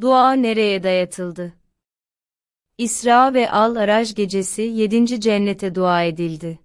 Dua nereye dayatıldı? İsra ve Al-Araj gecesi 7. cennete dua edildi.